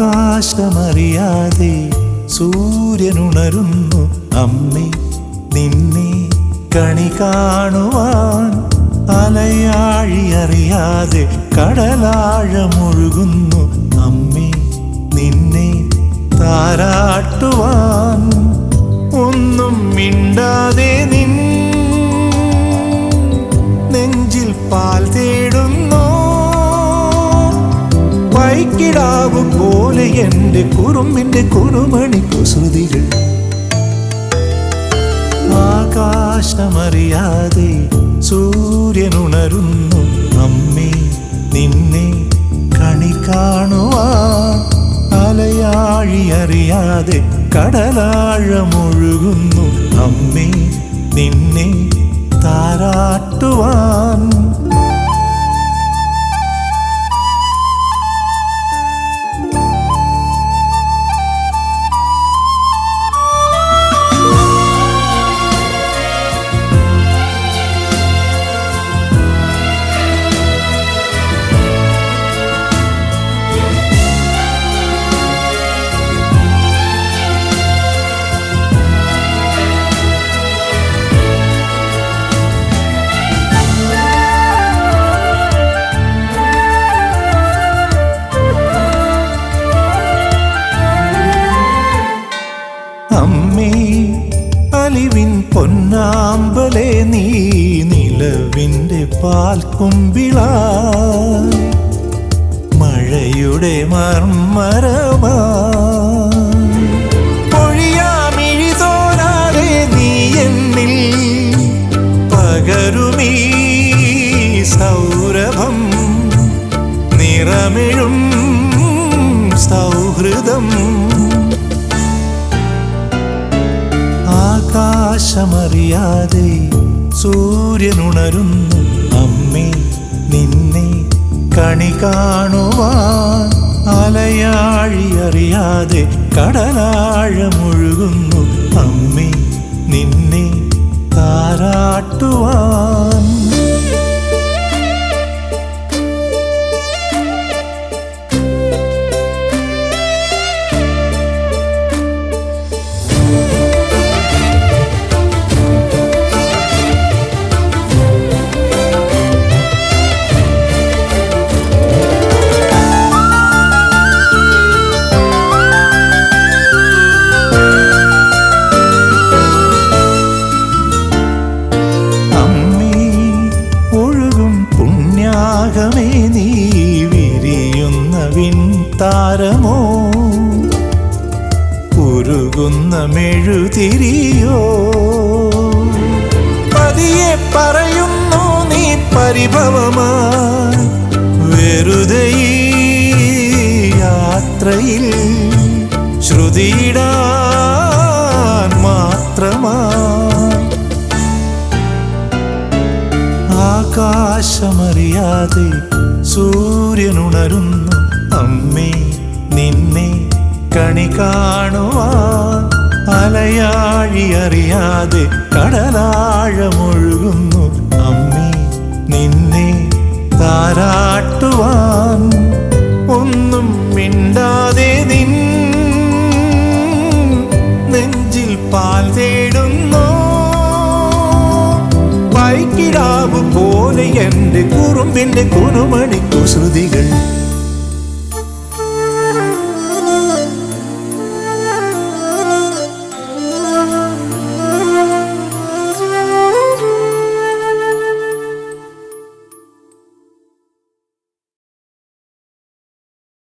ആകാശമറിയാതെ സൂര്യനുണരുന്നു അമ്മേ നിന്നെ കണി കാണുവാൻ അലയാഴി അറിയാതെ കടലാഴമൊഴുകുന്നു അമ്മേ നിന്നെ താരാട്ടുവാൻ വൈക്കിടാവ് പോലെ എന്റെ കുറുമ്പിന്റെ കുറുമണി കുസൃതികൾ. ആകാശമറിയാതെ സൂര്യനുണരുന്നു അമ്മേ നിന്നെ കണി കാണുവാൻ അലയാഴി അറിയാതെ കടലാഴമൊഴുകുന്നു അമ്മേ നിന്നെ താരാട്ടുവാൻ നിലവിന്റെ പാൽക്കുമ്പിള മഴയുടെ മർമ്മരമാ പൊഴിയാമിഴി തോരാതെ നീ എന്നിൽ പകരുമീ സൗരഭം. നിറമിഴും സൗഹൃദം. ആകാശമറിയാതെ സൂര്യനുണരുന്നു. അമ്മേ നിന്നെ കണി കാണുവാൻ അലയാഴി അറിയാതെ കടലാഴമൊഴുകുന്നു അമ്മേ നിന്നെ പുണ്യാകമേ നീ വിരിയുന്ന വിൺതാരമോ? ഉരുകുന്ന മെഴുതിരിയോ? പതിയെ പറയുന്നു നീ പരിഭവമായി ആകാശമറിയാതെ സൂര്യനുണരുന്നു. അമ്മേ നിന്നെ കണി കാണുവാൻ അലയാഴി അറിയാതെ കടലാഴമൊഴുകുന്നു. അമ്മേ നിന്നെ താരാട്ടുവാൻ ഒന്നും മിണ്ടാതെ നിൻ നെഞ്ചിൽ പാൽ തേടുന്നു പോലെ എന്റെ കുറുമ്പിന്റെ കുറുമണി കുസൃതികൾ